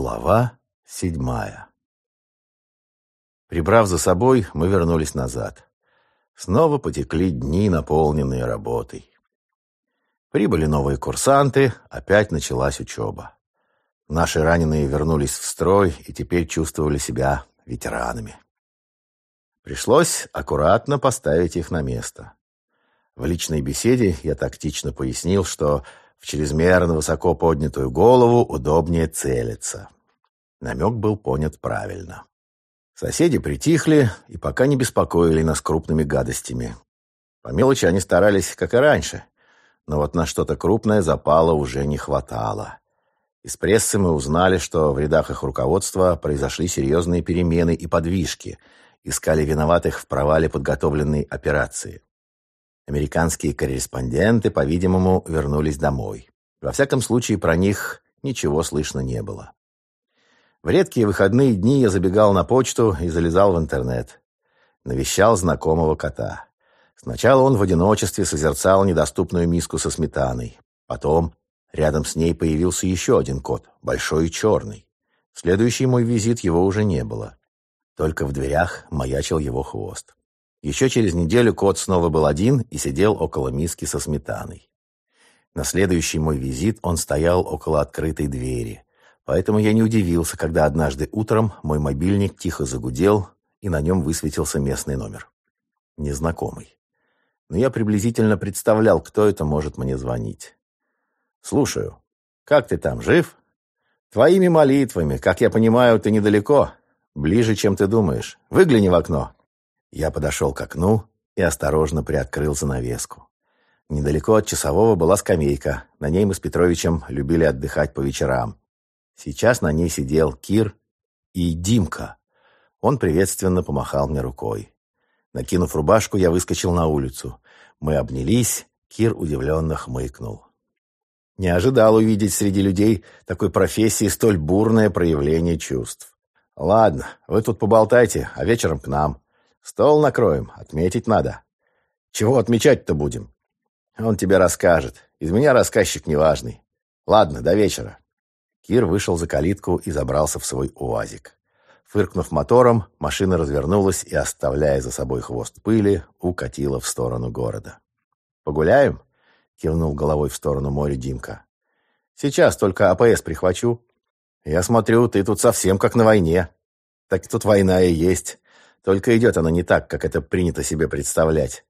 Глава седьмая Прибрав за собой, мы вернулись назад. Снова потекли дни, наполненные работой. Прибыли новые курсанты, опять началась учеба. Наши раненые вернулись в строй и теперь чувствовали себя ветеранами. Пришлось аккуратно поставить их на место. В личной беседе я тактично пояснил, что в чрезмерно высоко поднятую голову удобнее целиться. Намек был понят правильно. Соседи притихли и пока не беспокоили нас крупными гадостями. По мелочи они старались, как и раньше, но вот на что-то крупное запала уже не хватало. Из прессы мы узнали, что в рядах их руководства произошли серьезные перемены и подвижки, искали виноватых в провале подготовленной операции. Американские корреспонденты, по-видимому, вернулись домой. Во всяком случае, про них ничего слышно не было. В редкие выходные дни я забегал на почту и залезал в интернет. Навещал знакомого кота. Сначала он в одиночестве созерцал недоступную миску со сметаной. Потом рядом с ней появился еще один кот, большой и черный. следующий мой визит его уже не было. Только в дверях маячил его хвост. Еще через неделю кот снова был один и сидел около миски со сметаной. На следующий мой визит он стоял около открытой двери. Поэтому я не удивился, когда однажды утром мой мобильник тихо загудел, и на нем высветился местный номер. Незнакомый. Но я приблизительно представлял, кто это может мне звонить. «Слушаю. Как ты там, жив?» «Твоими молитвами. Как я понимаю, ты недалеко. Ближе, чем ты думаешь. Выгляни в окно». Я подошел к окну и осторожно приоткрыл занавеску. Недалеко от часового была скамейка. На ней мы с Петровичем любили отдыхать по вечерам. Сейчас на ней сидел Кир и Димка. Он приветственно помахал мне рукой. Накинув рубашку, я выскочил на улицу. Мы обнялись, Кир удивленно хмыкнул. Не ожидал увидеть среди людей такой профессии столь бурное проявление чувств. «Ладно, вы тут поболтайте, а вечером к нам. Стол накроем, отметить надо. Чего отмечать-то будем? Он тебе расскажет. Из меня рассказчик неважный. Ладно, до вечера. Кир вышел за калитку и забрался в свой уазик. Фыркнув мотором, машина развернулась и, оставляя за собой хвост пыли, укатила в сторону города. «Погуляем?» — кивнул головой в сторону моря Димка. «Сейчас только АПС прихвачу. Я смотрю, ты тут совсем как на войне. Так тут война и есть. Только идет она не так, как это принято себе представлять.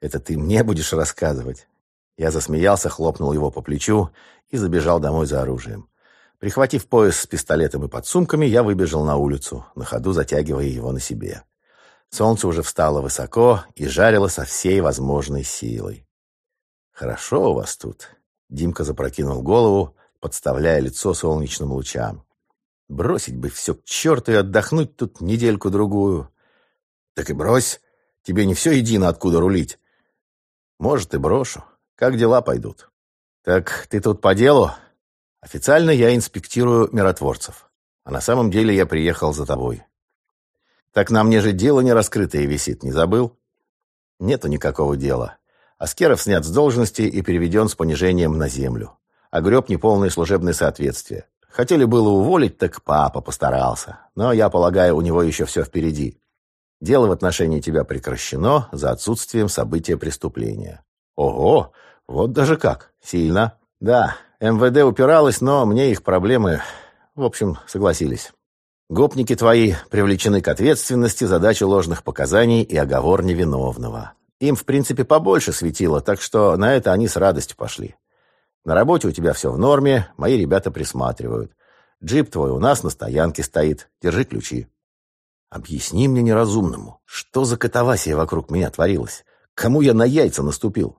Это ты мне будешь рассказывать?» Я засмеялся, хлопнул его по плечу и забежал домой за оружием. Прихватив пояс с пистолетом и подсумками, я выбежал на улицу, на ходу затягивая его на себе. Солнце уже встало высоко и жарило со всей возможной силой. «Хорошо у вас тут», — Димка запрокинул голову, подставляя лицо солнечным лучам. «Бросить бы все к черту и отдохнуть тут недельку-другую. Так и брось. Тебе не все едино, откуда рулить. Может, и брошу. Как дела пойдут? Так ты тут по делу? Официально я инспектирую миротворцев. А на самом деле я приехал за тобой. Так на мне же дело не раскрытое висит, не забыл? Нету никакого дела. Аскеров снят с должности и переведен с понижением на землю. А греб неполное служебное соответствие. Хотели было уволить, так папа постарался. Но, я полагаю, у него еще все впереди. Дело в отношении тебя прекращено за отсутствием события преступления. Ого, вот даже как, сильно. Да, МВД упиралось, но мне их проблемы, в общем, согласились. Гопники твои привлечены к ответственности за дачу ложных показаний и оговор невиновного. Им, в принципе, побольше светило, так что на это они с радостью пошли. На работе у тебя все в норме, мои ребята присматривают. Джип твой у нас на стоянке стоит, держи ключи. Объясни мне неразумному, что за катавасия вокруг меня творилась? Кому я на яйца наступил?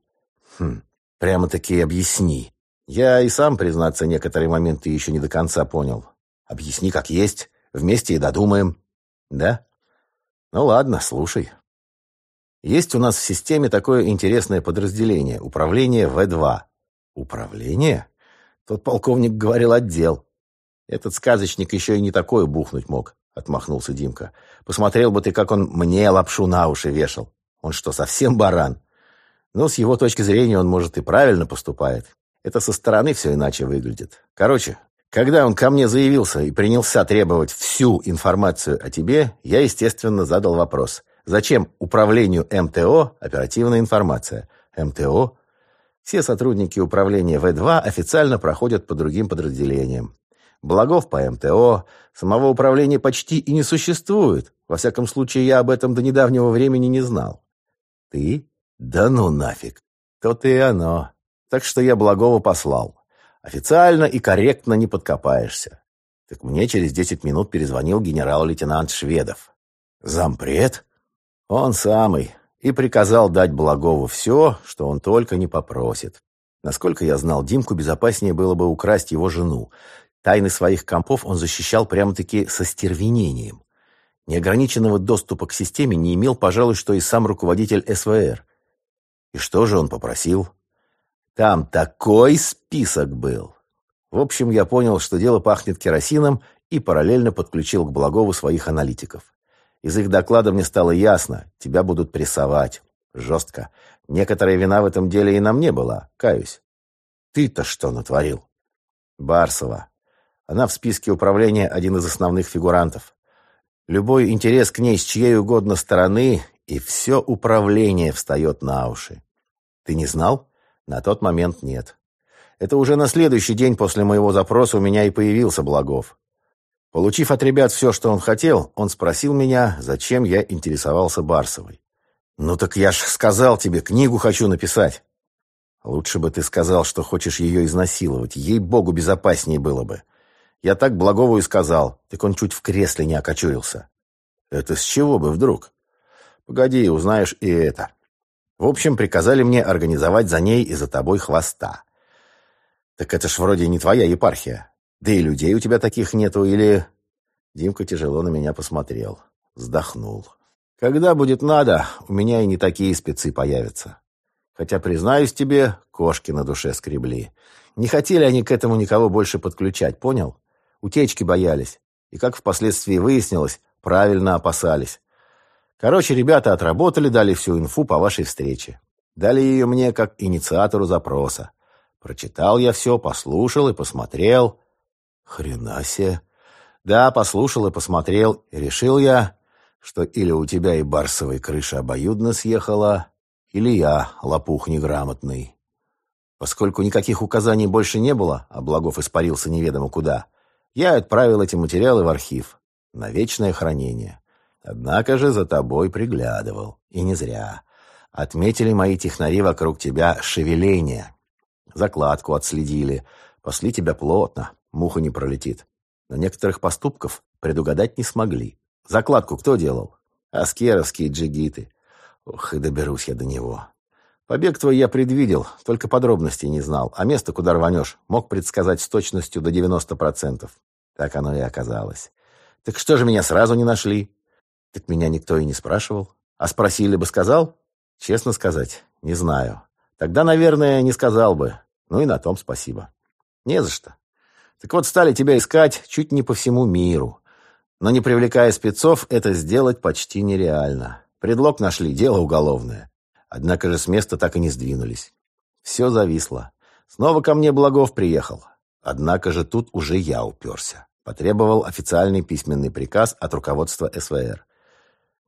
Хм, прямо-таки объясни. Я и сам, признаться, некоторые моменты еще не до конца понял. Объясни как есть, вместе и додумаем. Да? Ну ладно, слушай. Есть у нас в системе такое интересное подразделение — управление В2. Управление? Тот полковник говорил отдел. Этот сказочник еще и не такое бухнуть мог. — отмахнулся Димка. «Посмотрел бы ты, как он мне лапшу на уши вешал. Он что, совсем баран?» «Ну, с его точки зрения, он, может, и правильно поступает. Это со стороны все иначе выглядит. Короче, Когда он ко мне заявился и принялся требовать всю информацию о тебе, я, естественно, задал вопрос. Зачем управлению МТО оперативная информация? МТО? Все сотрудники управления В2 официально проходят по другим подразделениям. Благов по МТО, самого управления почти и не существует. Во всяком случае, я об этом до недавнего времени не знал. Ты? Да ну нафиг. То-то и оно. Так что я Благова послал. Официально и корректно не подкопаешься. Так мне через десять минут перезвонил генерал-лейтенант Шведов. Зампред? Он самый. И приказал дать Благову все, что он только не попросит. Насколько я знал, Димку безопаснее было бы украсть его жену. Тайны своих компов он защищал прямо-таки со стервенением. Неограниченного доступа к системе не имел, пожалуй, что и сам руководитель СВР. И что же он попросил? Там такой список был. В общем, я понял, что дело пахнет керосином, и параллельно подключил к Благову своих аналитиков. Из их доклада мне стало ясно, тебя будут прессовать. Жестко. Некоторая вина в этом деле и на мне была, каюсь. Ты-то что натворил? Барсова. Она в списке управления один из основных фигурантов. Любой интерес к ней с чьей угодно стороны, и все управление встает на уши. Ты не знал? На тот момент нет. Это уже на следующий день после моего запроса у меня и появился Благов. Получив от ребят все, что он хотел, он спросил меня, зачем я интересовался Барсовой. «Ну так я ж сказал тебе, книгу хочу написать». «Лучше бы ты сказал, что хочешь ее изнасиловать. Ей-богу, безопаснее было бы. Я так Благову и сказал, так он чуть в кресле не окочурился». «Это с чего бы вдруг?» «Погоди, узнаешь и это». В общем, приказали мне организовать за ней и за тобой хвоста. Так это ж вроде не твоя епархия. Да и людей у тебя таких нету, или...» Димка тяжело на меня посмотрел. Вздохнул. «Когда будет надо, у меня и не такие спецы появятся. Хотя, признаюсь тебе, кошки на душе скребли. Не хотели они к этому никого больше подключать, понял? Утечки боялись. И, как впоследствии выяснилось, правильно опасались. Короче, ребята отработали, дали всю инфу по вашей встрече. Дали ее мне как инициатору запроса. Прочитал я все, послушал и посмотрел. Хрена себе. Да, послушал и посмотрел, и решил я, что или у тебя и барсовой крыша обоюдно съехала, или я лопух неграмотный. Поскольку никаких указаний больше не было, а Благов испарился неведомо куда, я отправил эти материалы в архив на вечное хранение. Однако же за тобой приглядывал. И не зря. Отметили мои технари вокруг тебя шевеление. Закладку отследили. Пасли тебя плотно. Муха не пролетит. Но некоторых поступков предугадать не смогли. Закладку кто делал? Аскеровские джигиты. Ох, и доберусь я до него. Побег твой я предвидел, только подробностей не знал. А место, куда рванешь, мог предсказать с точностью до 90%. Так оно и оказалось. Так что же меня сразу не нашли? Так меня никто и не спрашивал. А спросили бы, сказал? Честно сказать, не знаю. Тогда, наверное, не сказал бы. Ну и на том спасибо. Не за что. Так вот, стали тебя искать чуть не по всему миру. Но не привлекая спецов, это сделать почти нереально. Предлог нашли, дело уголовное. Однако же с места так и не сдвинулись. Все зависло. Снова ко мне Благов приехал. Однако же тут уже я уперся. Потребовал официальный письменный приказ от руководства СВР.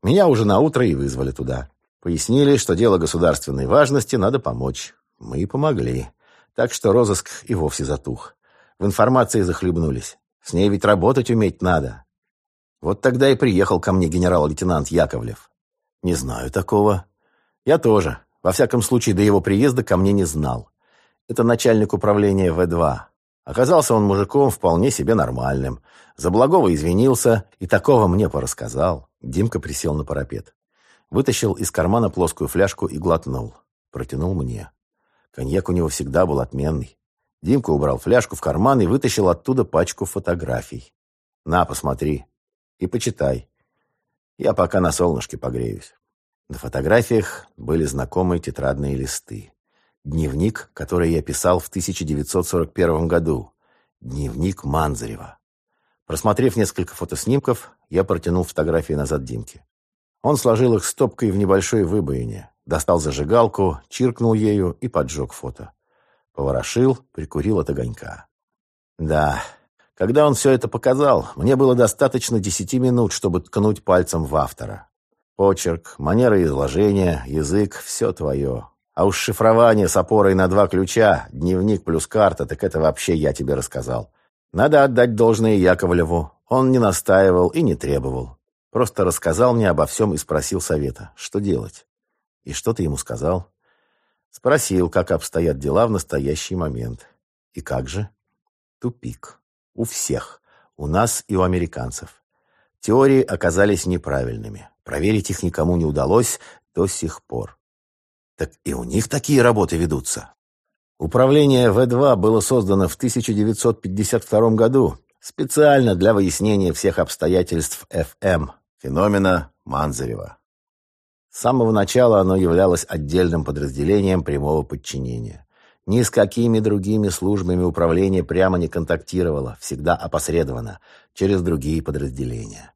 Меня уже на утро и вызвали туда. Пояснили, что дело государственной важности, надо помочь. Мы и помогли. Так что розыск и вовсе затух. В информации захлебнулись. С ней ведь работать уметь надо. Вот тогда и приехал ко мне генерал-лейтенант Яковлев. Не знаю такого. Я тоже. Во всяком случае, до его приезда ко мне не знал. Это начальник управления В2. Оказался он мужиком вполне себе нормальным. За благого извинился и такого мне порассказал. Димка присел на парапет. Вытащил из кармана плоскую фляжку и глотнул. Протянул мне. Коньяк у него всегда был отменный. Димка убрал фляжку в карман и вытащил оттуда пачку фотографий. «На, посмотри. И почитай. Я пока на солнышке погреюсь». На фотографиях были знакомые тетрадные листы. Дневник, который я писал в 1941 году. Дневник Манзарева. Просмотрев несколько фотоснимков, я протянул фотографии назад Димке. Он сложил их стопкой в небольшой выбоине, достал зажигалку, чиркнул ею и поджег фото. Поворошил, прикурил от огонька. Да, Когда он все это показал, мне было достаточно десяти минут, чтобы ткнуть пальцем в автора. Почерк, манера изложения, язык — все твое. А уж шифрование с опорой на два ключа, дневник плюс карта, так это вообще я тебе рассказал. Надо отдать должное Яковлеву. Он не настаивал и не требовал. Просто рассказал мне обо всем и спросил совета, что делать. И что ты ему сказал? Спросил, как обстоят дела в настоящий момент. И как же? Тупик. У всех. У нас и у американцев. Теории оказались неправильными. Проверить их никому не удалось до сих пор. Так и у них такие работы ведутся. Управление В-2 было создано в 1952 году специально для выяснения всех обстоятельств ФМ, феномена Манзарева. С самого начала оно являлось отдельным подразделением прямого подчинения. Ни с какими другими службами управления прямо не контактировало, всегда опосредованно, через другие подразделения.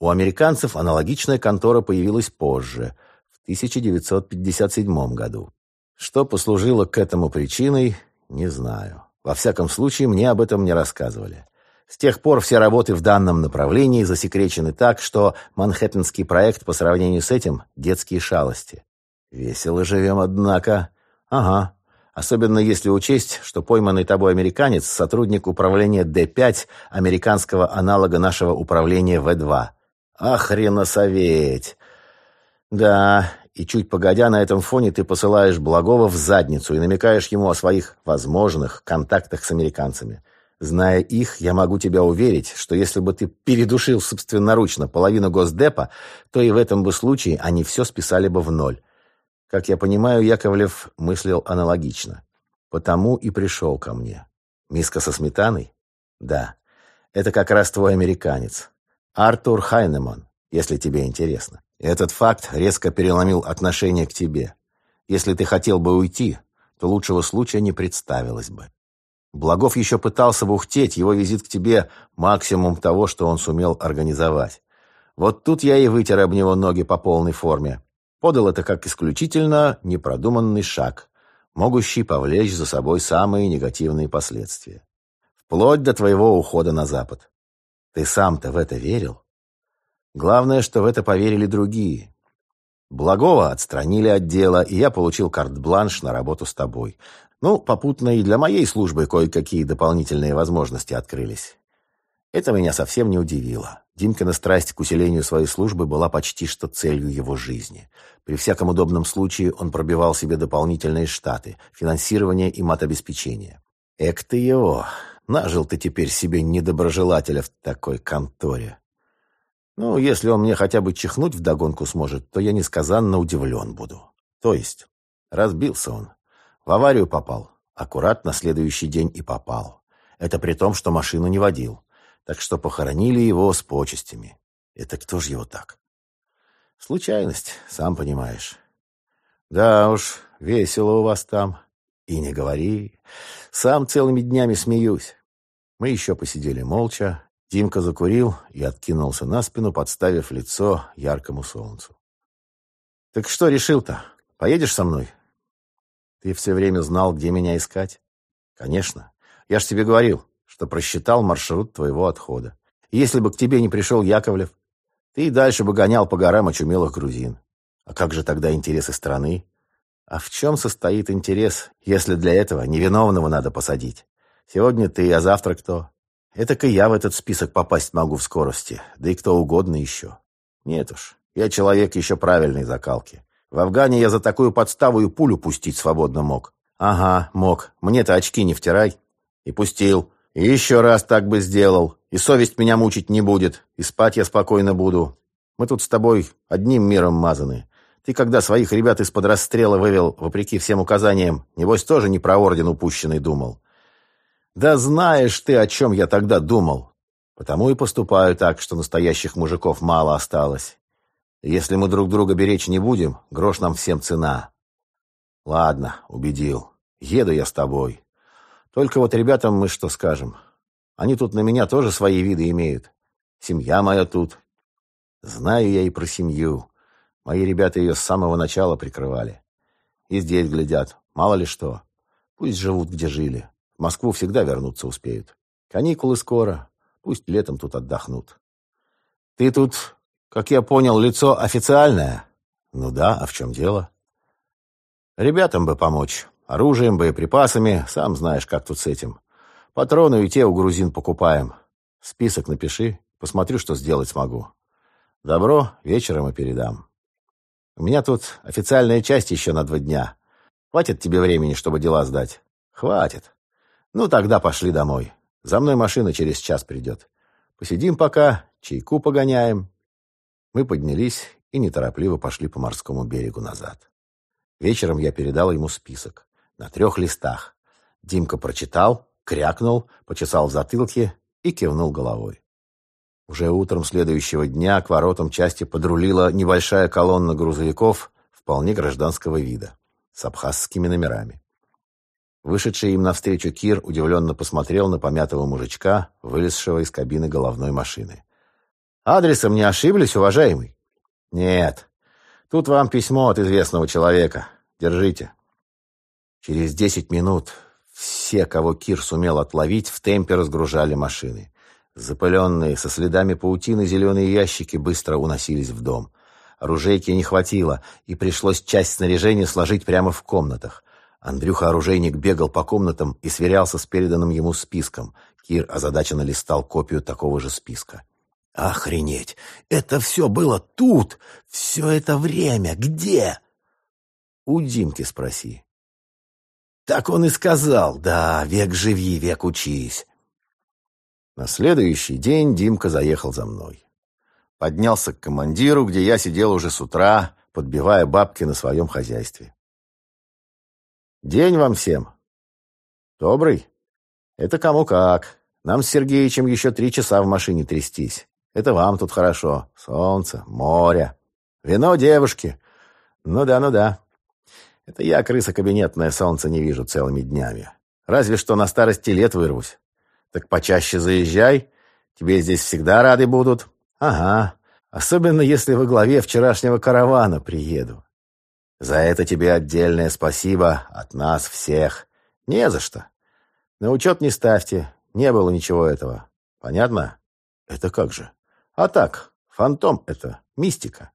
У американцев аналогичная контора появилась позже, в 1957 году. Что послужило к этому причиной, не знаю. Во всяком случае, мне об этом не рассказывали. С тех пор все работы в данном направлении засекречены так, что манхэттенский проект по сравнению с этим — детские шалости. Весело живем, однако. Ага. Особенно если учесть, что пойманный тобой американец — сотрудник управления Д-5, американского аналога нашего управления В-2. Охреносоветь! Да, и чуть погодя на этом фоне ты посылаешь Благова в задницу и намекаешь ему о своих возможных контактах с американцами. Зная их, я могу тебя уверить, что если бы ты передушил собственноручно половину Госдепа, то и в этом бы случае они все списали бы в ноль. Как я понимаю, Яковлев мыслил аналогично. Потому и пришел ко мне. Миска со сметаной? Да. Это как раз твой американец. Артур Хайнеман, если тебе интересно. Этот факт резко переломил отношение к тебе. Если ты хотел бы уйти, то лучшего случая не представилось бы. Благов еще пытался бы ухтеть, его визит к тебе – максимум того, что он сумел организовать. Вот тут я и вытер об него ноги по полной форме. Подал это как исключительно непродуманный шаг, могущий повлечь за собой самые негативные последствия. Вплоть до твоего ухода на Запад. Ты сам-то в это верил? Главное, что в это поверили другие. Благого отстранили от дела, и я получил карт-бланш на работу с тобой. Ну, попутно и для моей службы кое-какие дополнительные возможности открылись. Это меня совсем не удивило. Димкина страсть к усилению своей службы была почти что целью его жизни. При всяком удобном случае он пробивал себе дополнительные штаты, финансирование и матобеспечение. Эк ты его! Нажил ты теперь себе недоброжелателя в такой конторе. Ну, если он мне хотя бы чихнуть вдогонку сможет, то я несказанно удивлен буду. То есть, разбился он. В аварию попал. Аккурат на следующий день и попал. Это при том, что машину не водил. Так что похоронили его с почестями. Это кто ж его так? Случайность, сам понимаешь. Да уж, весело у вас там. И не говори. Сам целыми днями смеюсь. Мы еще посидели молча. Димка закурил и откинулся на спину, подставив лицо яркому солнцу. «Так что решил-то? Поедешь со мной?» «Ты все время знал, где меня искать?» «Конечно. Я ж тебе говорил, что просчитал маршрут твоего отхода. И если бы к тебе не пришел Яковлев, ты и дальше бы гонял по горам очумелых грузин. А как же тогда интересы страны? А в чем состоит интерес, если для этого невиновного надо посадить? Сегодня ты, а завтра кто? Это-ка я в этот список попасть могу в скорости, да и кто угодно еще. Нет уж, я человек еще правильной закалки. В Афгане я за такую подставу и пулю пустить свободно мог. Ага, мог. Мне-то очки не втирай. И пустил. И еще раз так бы сделал. И совесть меня мучить не будет. И спать я спокойно буду. Мы тут с тобой одним миром мазаны. Ты когда своих ребят из-под расстрела вывел, вопреки всем указаниям, небось тоже не про орден упущенный думал. Да знаешь ты, о чем я тогда думал. Потому и поступаю так, что настоящих мужиков мало осталось. Если мы друг друга беречь не будем, грош нам всем цена. Ладно, убедил. Еду я с тобой. Только вот ребятам мы что скажем? Они тут на меня тоже свои виды имеют. Семья моя тут. Знаю я и про семью. Мои ребята ее с самого начала прикрывали. И здесь глядят, мало ли что. Пусть живут, где жили. В Москву всегда вернуться успеют. Каникулы скоро. Пусть летом тут отдохнут. Ты тут, как я понял, лицо официальное? Ну да, а в чем дело? Ребятам бы помочь. Оружием, боеприпасами. Сам знаешь, как тут с этим. Патроны и те у грузин покупаем. Список напиши. Посмотрю, что сделать смогу. Добро, вечером и передам. У меня тут официальная часть еще на два дня. Хватит тебе времени, чтобы дела сдать? Хватит. Ну, тогда пошли домой. За мной машина через час придет. Посидим пока, чайку погоняем. Мы поднялись и неторопливо пошли по морскому берегу назад. Вечером я передал ему список. На трех листах. Димка прочитал, крякнул, почесал в затылке и кивнул головой. Уже утром следующего дня к воротам части подрулила небольшая колонна грузовиков вполне гражданского вида, с абхазскими номерами. Вышедший им навстречу Кир удивленно посмотрел на помятого мужичка, вылезшего из кабины головной машины. «Адресом не ошиблись, уважаемый?» «Нет. Тут вам письмо от известного человека. Держите». Через десять минут все, кого Кир сумел отловить, в темпе разгружали машины. Запыленные, со следами паутины зеленые ящики быстро уносились в дом. Оружейки не хватило, и пришлось часть снаряжения сложить прямо в комнатах. Андрюха-оружейник бегал по комнатам и сверялся с переданным ему списком. Кир озадаченно листал копию такого же списка. «Охренеть! Это все было тут! Все это время! Где?» «У Димки спроси». «Так он и сказал. Да, век живи, век учись». На следующий день Димка заехал за мной. Поднялся к командиру, где я сидел уже с утра, подбивая бабки на своем хозяйстве. День вам всем. Добрый? Это кому как. Нам с Сергеичем еще три часа в машине трястись. Это вам тут хорошо. Солнце, море, вино девушки. Ну да, ну да. Это я, крыса кабинетная, солнце не вижу целыми днями. Разве что на старости лет вырвусь. Так почаще заезжай. Тебе здесь всегда рады будут. Ага. Особенно, если во главе вчерашнего каравана приеду. За это тебе отдельное спасибо от нас всех. Не за что. На учет не ставьте. Не было ничего этого. Понятно? Это как же? А так, фантом это, мистика.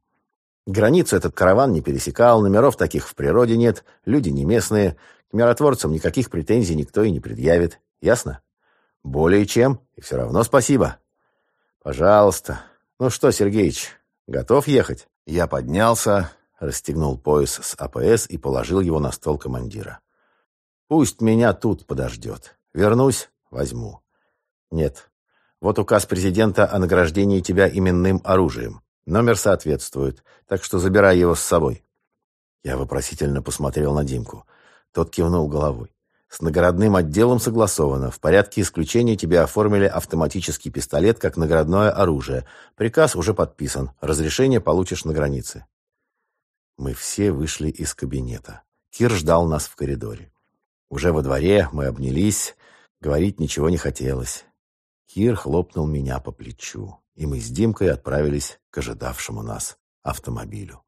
Границу этот караван не пересекал, номеров таких в природе нет, люди не местные. К миротворцам никаких претензий никто и не предъявит. Ясно? Более чем, и все равно спасибо. Пожалуйста. Ну что, Сергеич, готов ехать? Я поднялся, расстегнул пояс с АПС и положил его на стол командира. «Пусть меня тут подождет. Вернусь — возьму». «Нет. Вот указ президента о награждении тебя именным оружием. Номер соответствует, так что забирай его с собой». Я вопросительно посмотрел на Димку. Тот кивнул головой. «С наградным отделом согласовано. В порядке исключения тебе оформили автоматический пистолет как наградное оружие. Приказ уже подписан. Разрешение получишь на границе». Мы все вышли из кабинета. Кир ждал нас в коридоре. Уже во дворе мы обнялись, говорить ничего не хотелось. Кир хлопнул меня по плечу, и мы с Димкой отправились к ожидавшему нас автомобилю.